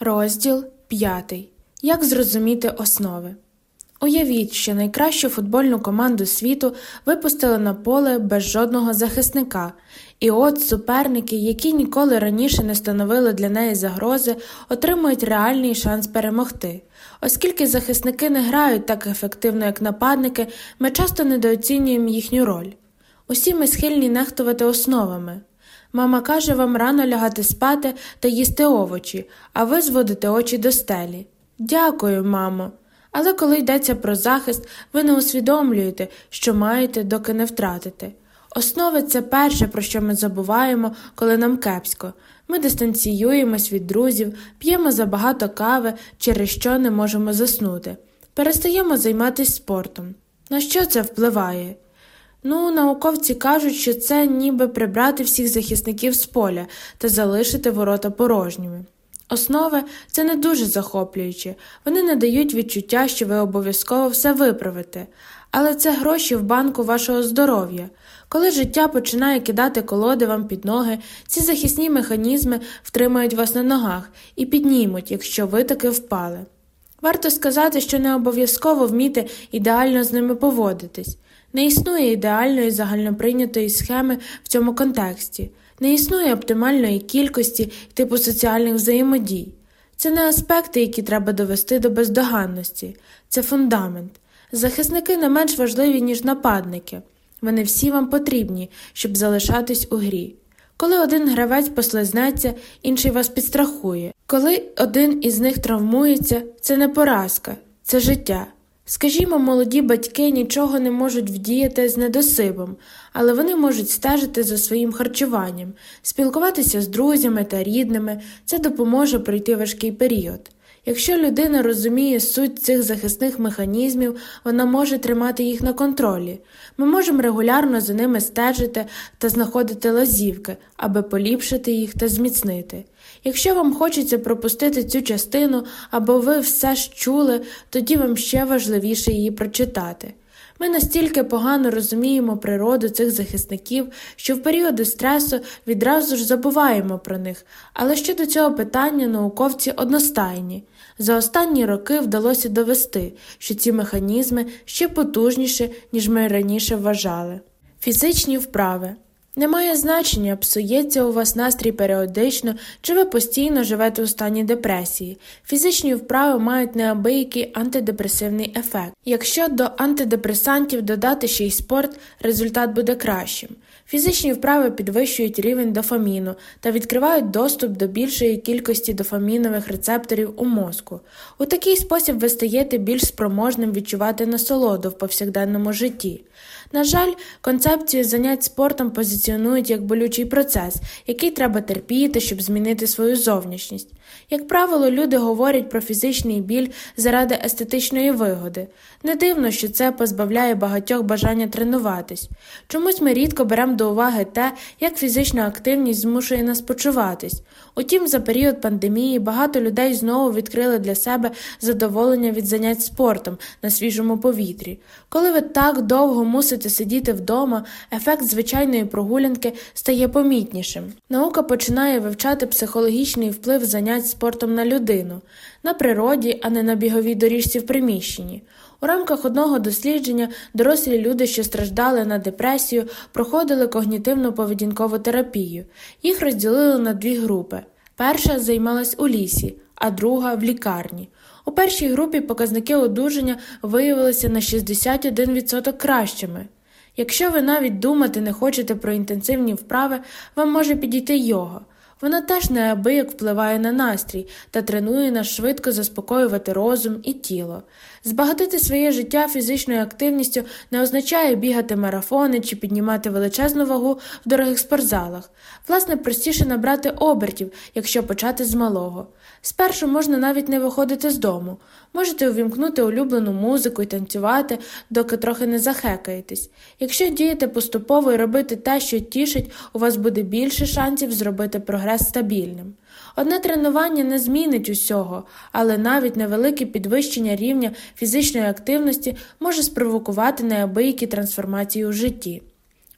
Розділ 5. Як зрозуміти основи. Уявіть, що найкращу футбольну команду світу випустили на поле без жодного захисника, і от суперники, які ніколи раніше не становили для неї загрози, отримують реальний шанс перемогти. Оскільки захисники не грають так ефективно, як нападники, ми часто недооцінюємо їхню роль. Усі ми схильні нехтувати основами. Мама каже вам рано лягати спати та їсти овочі, а ви зводите очі до стелі. Дякую, мамо. Але коли йдеться про захист, ви не усвідомлюєте, що маєте, доки не втратите. Основи це перше, про що ми забуваємо, коли нам кепсько. Ми дистанціюємось від друзів, п'ємо забагато кави, через що не можемо заснути, перестаємо займатися спортом. На що це впливає? Ну, науковці кажуть, що це ніби прибрати всіх захисників з поля та залишити ворота порожніми. Основи це не дуже захоплююче, вони не дають відчуття, що ви обов'язково все виправите, але це гроші в банку вашого здоров'я. Коли життя починає кидати колоди вам під ноги, ці захисні механізми втримають вас на ногах і піднімуть, якщо ви таки впали. Варто сказати, що не обов'язково вміти ідеально з ними поводитись. Не існує ідеальної загальноприйнятої схеми в цьому контексті, не існує оптимальної кількості типу соціальних взаємодій. Це не аспекти, які треба довести до бездоганності, це фундамент. Захисники не менш важливі, ніж нападники. Вони всі вам потрібні, щоб залишатись у грі. Коли один гравець послизнеться, інший вас підстрахує. Коли один із них травмується, це не поразка, це життя. Скажімо, молоді батьки нічого не можуть вдіяти з недосибом, але вони можуть стежити за своїм харчуванням, спілкуватися з друзями та рідними, це допоможе пройти важкий період. Якщо людина розуміє суть цих захисних механізмів, вона може тримати їх на контролі. Ми можемо регулярно за ними стежити та знаходити лазівки, аби поліпшити їх та зміцнити. Якщо вам хочеться пропустити цю частину або ви все ж чули, тоді вам ще важливіше її прочитати. Ми настільки погано розуміємо природу цих захисників, що в періоди стресу відразу ж забуваємо про них, але щодо цього питання науковці одностайні. За останні роки вдалося довести, що ці механізми ще потужніші, ніж ми раніше вважали. Фізичні вправи немає значення, псується у вас настрій періодично, чи ви постійно живете у стані депресії. Фізичні вправи мають неабиякий антидепресивний ефект. Якщо до антидепресантів додати ще й спорт, результат буде кращим. Фізичні вправи підвищують рівень дофаміну та відкривають доступ до більшої кількості дофамінових рецепторів у мозку. У такий спосіб ви стаєте більш спроможним відчувати насолоду в повсякденному житті. На жаль, концепцію занять спортом позиціонують як болючий процес, який треба терпіти, щоб змінити свою зовнішність. Як правило, люди говорять про фізичний біль заради естетичної вигоди. Не дивно, що це позбавляє багатьох бажання тренуватись. Чомусь ми рідко беремо до уваги те, як фізична активність змушує нас почуватись. Утім, за період пандемії багато людей знову відкрили для себе задоволення від занять спортом на свіжому повітрі. Коли ви так довго мусите сидіти вдома, ефект звичайної прогулянки стає помітнішим. Наука починає вивчати психологічний вплив занять спортом на людину, на природі, а не на біговій доріжці в приміщенні. У рамках одного дослідження дорослі люди, що страждали на депресію, проходили когнітивну поведінкову терапію. Їх розділили на дві групи. Перша займалась у лісі, а друга в лікарні. У першій групі показники одужання виявилися на 61% кращими. Якщо ви навіть думати не хочете про інтенсивні вправи, вам може підійти йога. Вона теж неабияк впливає на настрій та тренує нас швидко заспокоювати розум і тіло. Збагатити своє життя фізичною активністю не означає бігати марафони чи піднімати величезну вагу в дорогих спортзалах. Власне, простіше набрати обертів, якщо почати з малого. Спершу можна навіть не виходити з дому. Можете увімкнути улюблену музику і танцювати, доки трохи не захекаєтесь. Якщо діяти поступово і робити те, що тішить, у вас буде більше шансів зробити прогрес стабільним. Одне тренування не змінить усього, але навіть невелике підвищення рівня фізичної активності може спровокувати неабиякі трансформації у житті.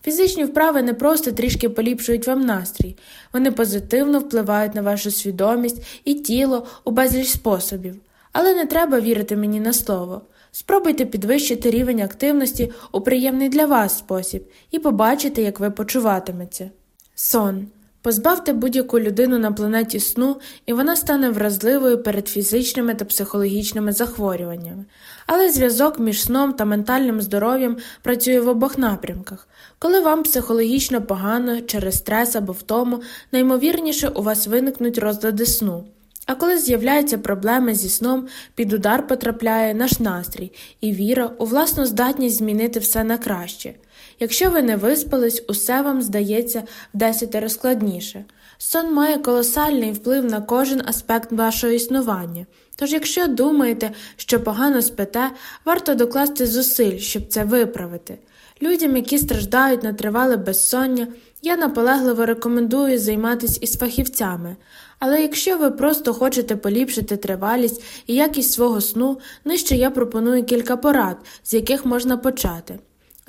Фізичні вправи не просто трішки поліпшують вам настрій, вони позитивно впливають на вашу свідомість і тіло у безліч способів. Але не треба вірити мені на слово. Спробуйте підвищити рівень активності у приємний для вас спосіб і побачите, як ви почуватиметься. Сон. Позбавте будь-яку людину на планеті сну, і вона стане вразливою перед фізичними та психологічними захворюваннями. Але зв'язок між сном та ментальним здоров'ям працює в обох напрямках. Коли вам психологічно погано через стрес або втому, наймовірніше у вас виникнуть розлади сну. А коли з'являються проблеми зі сном, під удар потрапляє наш настрій і віра у власну здатність змінити все на краще. Якщо ви не виспались, усе вам здається в десятеро складніше. Сон має колосальний вплив на кожен аспект вашого існування. Тож, якщо думаєте, що погано спите, варто докласти зусиль, щоб це виправити. Людям, які страждають на тривале безсоння, я наполегливо рекомендую займатися із фахівцями, але якщо ви просто хочете поліпшити тривалість і якість свого сну, нижче я пропоную кілька порад, з яких можна почати.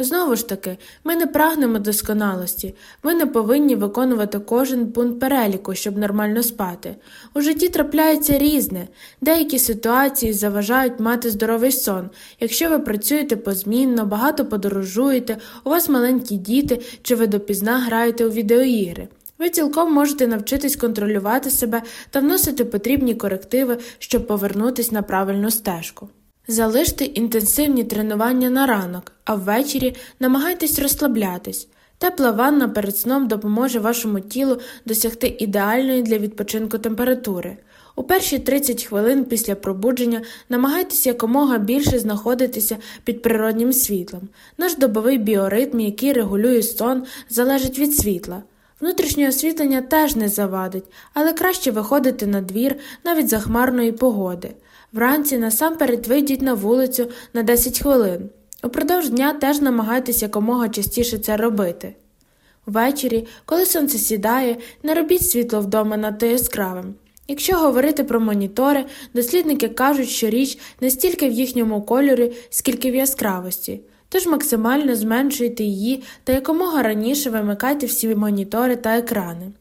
Знову ж таки, ми не прагнемо досконалості, ви не повинні виконувати кожен пункт переліку, щоб нормально спати. У житті трапляється різне, деякі ситуації заважають мати здоровий сон, якщо ви працюєте позмінно, багато подорожуєте, у вас маленькі діти чи ви допізна граєте у відеоігри. Ви цілком можете навчитись контролювати себе та вносити потрібні корективи, щоб повернутися на правильну стежку. Залиште інтенсивні тренування на ранок, а ввечері намагайтесь розслаблятись. Тепла ванна перед сном допоможе вашому тілу досягти ідеальної для відпочинку температури. У перші 30 хвилин після пробудження намагайтесь якомога більше знаходитися під природнім світлом. Наш добовий біоритм, який регулює сон, залежить від світла. Внутрішнє освітлення теж не завадить, але краще виходити на двір навіть за хмарної погоди. Вранці насамперед вийдіть на вулицю на 10 хвилин. Упродовж дня теж намагайтесь якомога частіше це робити. Ввечері, коли сонце сідає, не робіть світло вдома надто яскравим. Якщо говорити про монітори, дослідники кажуть, що річ не стільки в їхньому кольорі, скільки в яскравості, тож максимально зменшуйте її та якомога раніше вимикайте всі монітори та екрани.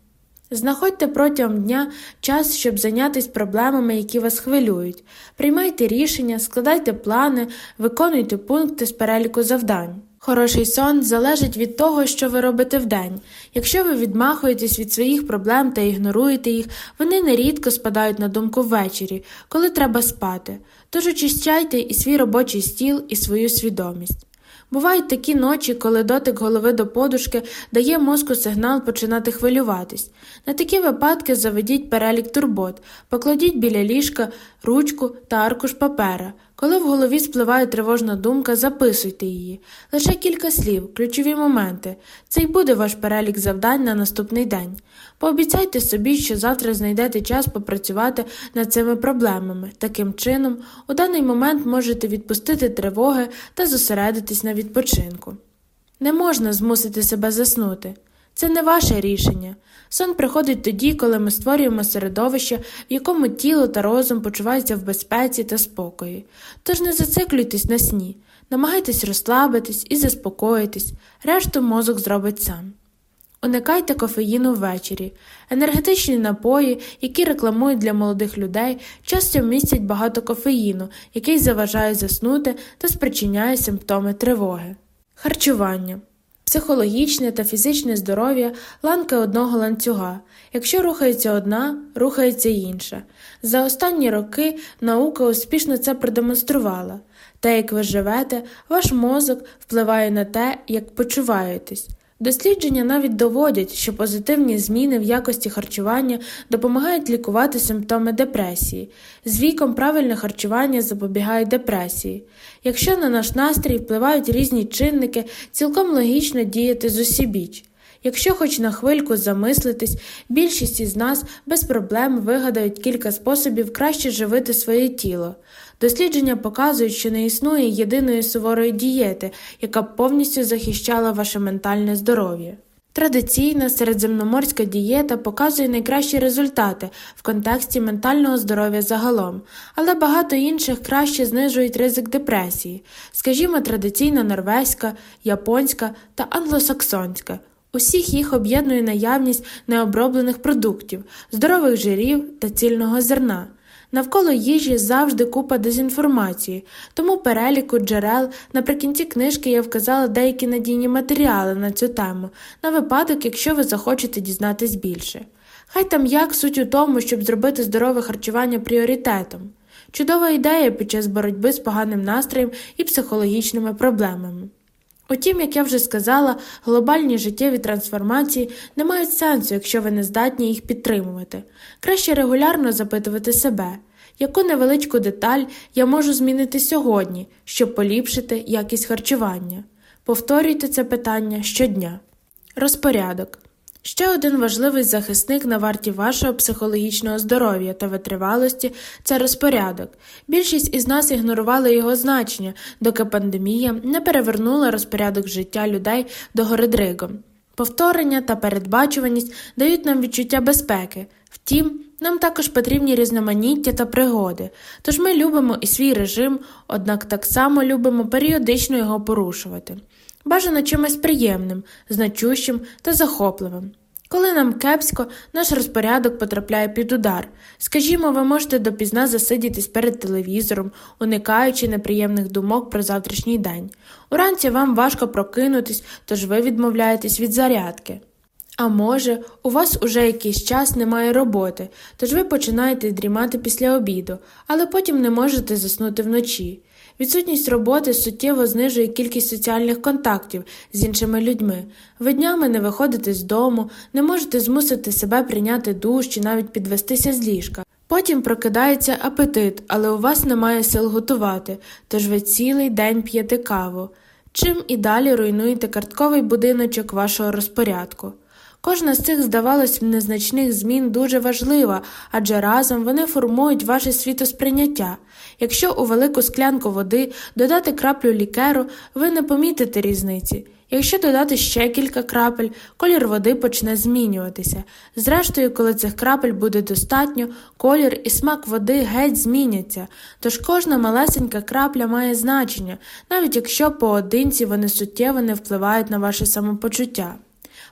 Знаходьте протягом дня час, щоб зайнятися проблемами, які вас хвилюють, приймайте рішення, складайте плани, виконуйте пункти з переліку завдань. Хороший сон залежить від того, що ви робите вдень. Якщо ви відмахуєтесь від своїх проблем та ігноруєте їх, вони нерідко спадають на думку ввечері, коли треба спати. Тож очищайте і свій робочий стіл, і свою свідомість. Бувають такі ночі, коли дотик голови до подушки дає мозку сигнал починати хвилюватись. На такі випадки заведіть перелік турбот, покладіть біля ліжка ручку та аркуш папера. Коли в голові спливає тривожна думка, записуйте її. Лише кілька слів, ключові моменти. Це й буде ваш перелік завдань на наступний день. Пообіцяйте собі, що завтра знайдете час попрацювати над цими проблемами. Таким чином, у даний момент можете відпустити тривоги та зосередитись на відпочинку. Не можна змусити себе заснути. Це не ваше рішення. Сон приходить тоді, коли ми створюємо середовище, в якому тіло та розум почуваються в безпеці та спокої. Тож не зациклюйтесь на сні, намагайтесь розслабитись і заспокоїтись, решту мозок зробить сам. Уникайте кофеїну ввечері. Енергетичні напої, які рекламують для молодих людей, часто містять багато кофеїну, який заважає заснути та спричиняє симптоми тривоги. Харчування Психологічне та фізичне здоров'я ланки одного ланцюга. Якщо рухається одна, рухається інша. За останні роки наука успішно це продемонструвала. Те, як ви живете, ваш мозок впливає на те, як почуваєтесь. Дослідження навіть доводять, що позитивні зміни в якості харчування допомагають лікувати симптоми депресії. З віком правильне харчування запобігає депресії. Якщо на наш настрій впливають різні чинники, цілком логічно діяти з усібіч. Якщо хоч на хвильку замислитись, більшість із нас без проблем вигадають кілька способів краще живити своє тіло. Дослідження показують, що не існує єдиної суворої дієти, яка б повністю захищала ваше ментальне здоров'я. Традиційна середземноморська дієта показує найкращі результати в контексті ментального здоров'я загалом, але багато інших краще знижують ризик депресії, скажімо, традиційна норвезька, японська та англосаксонська. Усіх їх об'єднує наявність необроблених продуктів, здорових жирів та цільного зерна. Навколо їжі завжди купа дезінформації, тому переліку джерел наприкінці книжки я вказала деякі надійні матеріали на цю тему, на випадок, якщо ви захочете дізнатись більше. Хай там як суть у тому, щоб зробити здорове харчування пріоритетом. Чудова ідея під час боротьби з поганим настроєм і психологічними проблемами. Утім, як я вже сказала, глобальні життєві трансформації не мають сенсу, якщо ви не здатні їх підтримувати. Краще регулярно запитувати себе, яку невеличку деталь я можу змінити сьогодні, щоб поліпшити якість харчування. Повторюйте це питання щодня. Розпорядок. Ще один важливий захисник на варті вашого психологічного здоров'я та витривалості це розпорядок. Більшість із нас ігнорували його значення, доки пандемія не перевернула розпорядок життя людей до Горедриго. Повторення та передбачуваність дають нам відчуття безпеки. Втім, нам також потрібні різноманіття та пригоди, тож ми любимо і свій режим, однак так само любимо періодично його порушувати бажано чимось приємним, значущим та захопливим. Коли нам кепсько, наш розпорядок потрапляє під удар. Скажімо, ви можете допізна засидітись перед телевізором, уникаючи неприємних думок про завтрашній день. Уранці вам важко прокинутись, тож ви відмовляєтесь від зарядки. А може, у вас уже якийсь час немає роботи, тож ви починаєте дрімати після обіду, але потім не можете заснути вночі. Відсутність роботи суттєво знижує кількість соціальних контактів з іншими людьми. Ви днями не виходите з дому, не можете змусити себе прийняти душ чи навіть підвестися з ліжка. Потім прокидається апетит, але у вас немає сил готувати, тож ви цілий день п'єте каву. Чим і далі руйнуєте картковий будиночок вашого розпорядку. Кожна з цих, здавалось, незначних змін дуже важлива, адже разом вони формують ваше світосприйняття. Якщо у велику склянку води додати краплю лікеру, ви не помітите різниці. Якщо додати ще кілька крапель, колір води почне змінюватися. Зрештою, коли цих крапель буде достатньо, колір і смак води геть зміняться, тож кожна малесенька крапля має значення, навіть якщо поодинці вони суттєво не впливають на ваше самопочуття.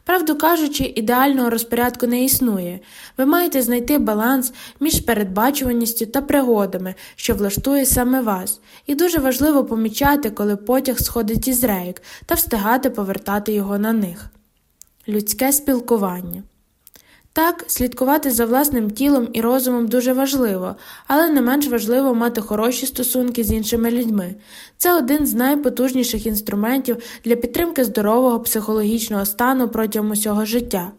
Правду кажучи, ідеального розпорядку не існує. Ви маєте знайти баланс між передбачуваністю та пригодами, що влаштує саме вас, і дуже важливо помічати, коли потяг сходить із рейк, та встигати повертати його на них. Людське спілкування так, слідкувати за власним тілом і розумом дуже важливо, але не менш важливо мати хороші стосунки з іншими людьми. Це один з найпотужніших інструментів для підтримки здорового психологічного стану протягом усього життя.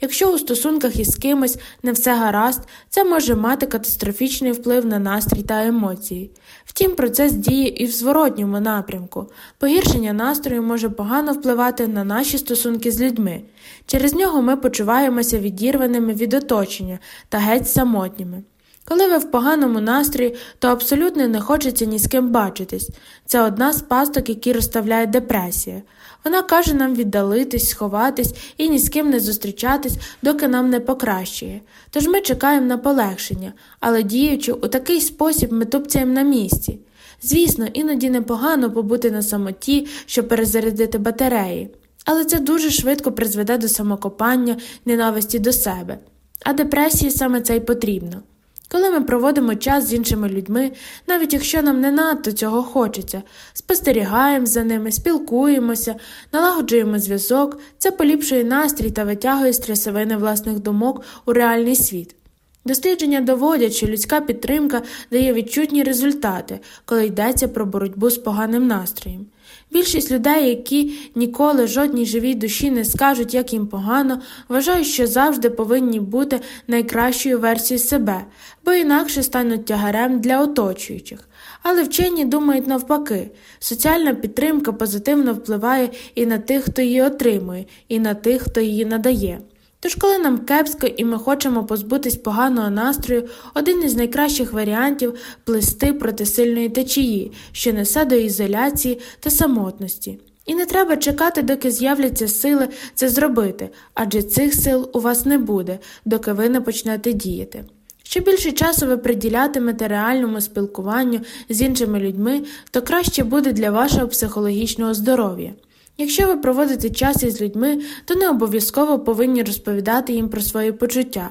Якщо у стосунках із кимось не все гаразд, це може мати катастрофічний вплив на настрій та емоції. Втім, процес діє і в зворотньому напрямку. Погіршення настрою може погано впливати на наші стосунки з людьми. Через нього ми почуваємося відірваними від оточення та геть самотніми. Коли ви в поганому настрої, то абсолютно не хочеться ні з ким бачитись. Це одна з пасток, які розставляє депресія. Вона каже нам віддалитись, сховатись і ні з ким не зустрічатись, доки нам не покращує. Тож ми чекаємо на полегшення, але діючи у такий спосіб, ми тупцяємо на місці. Звісно, іноді непогано побути на самоті, щоб перезарядити батареї, але це дуже швидко призведе до самокопання, ненависті до себе. А депресії саме це й потрібно. Коли ми проводимо час з іншими людьми, навіть якщо нам не надто цього хочеться, спостерігаємо за ними, спілкуємося, налагоджуємо зв'язок, це поліпшує настрій та витягує стресовини власних думок у реальний світ. Дослідження доводять, що людська підтримка дає відчутні результати, коли йдеться про боротьбу з поганим настроєм. Більшість людей, які ніколи жодній живій душі не скажуть, як їм погано, вважають, що завжди повинні бути найкращою версією себе, бо інакше стануть тягарем для оточуючих. Але вчені думають навпаки, соціальна підтримка позитивно впливає і на тих, хто її отримує, і на тих, хто її надає. Тож, коли нам кепсько і ми хочемо позбутись поганого настрою, один із найкращих варіантів плисти проти сильної течії, що несе до ізоляції та самотності. І не треба чекати, доки з'являться сили це зробити, адже цих сил у вас не буде, доки ви не почнете діяти. Що більше часу ви приділятимете реальному спілкуванню з іншими людьми, то краще буде для вашого психологічного здоров'я. Якщо ви проводите час із людьми, то не обов'язково повинні розповідати їм про свої почуття.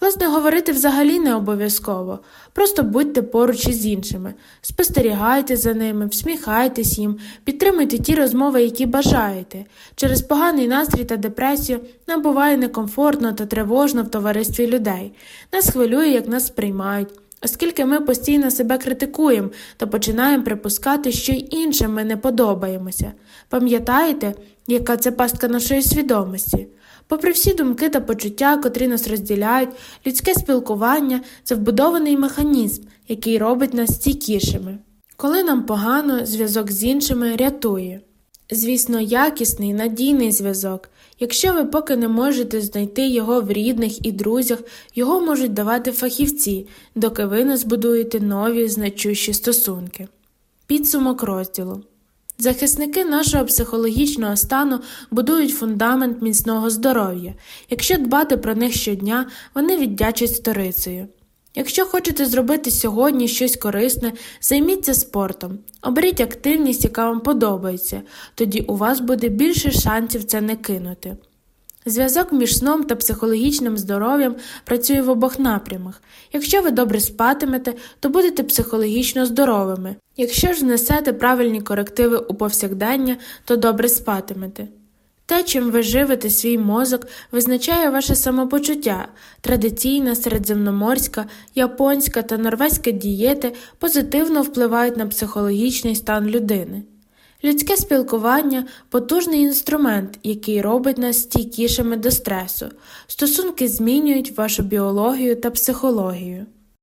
Власне, говорити взагалі не обов'язково, просто будьте поруч із іншими, спостерігайте за ними, всміхайтесь їм, підтримуйте ті розмови, які бажаєте. Через поганий настрій та депресію нам буває некомфортно та тривожно в товаристві людей. Нас хвилює, як нас сприймають. Оскільки ми постійно себе критикуємо та починаємо припускати, що й іншим ми не подобаємося. Пам'ятаєте, яка це пастка нашої свідомості? Попри всі думки та почуття, котрі нас розділяють, людське спілкування це вбудований механізм, який робить нас стійкішими. Коли нам погано, зв'язок з іншими рятує. Звісно, якісний, надійний зв'язок. Якщо ви поки не можете знайти його в рідних і друзях, його можуть давати фахівці, доки ви не збудуєте нові значущі стосунки. Підсумок розділу Захисники нашого психологічного стану будують фундамент міцного здоров'я. Якщо дбати про них щодня, вони віддячать сторицею. Якщо хочете зробити сьогодні щось корисне, займіться спортом, оберіть активність, яка вам подобається, тоді у вас буде більше шансів це не кинути. Зв'язок між сном та психологічним здоров'ям працює в обох напрямах. Якщо ви добре спатимете, то будете психологічно здоровими. Якщо ж внесете правильні корективи у повсякдення, то добре спатимете. Те, чим ви живете свій мозок, визначає ваше самопочуття, традиційна, середземноморська, японська та норвезька дієти позитивно впливають на психологічний стан людини. Людське спілкування потужний інструмент, який робить нас стійкішими до стресу. Стосунки змінюють вашу біологію та психологію.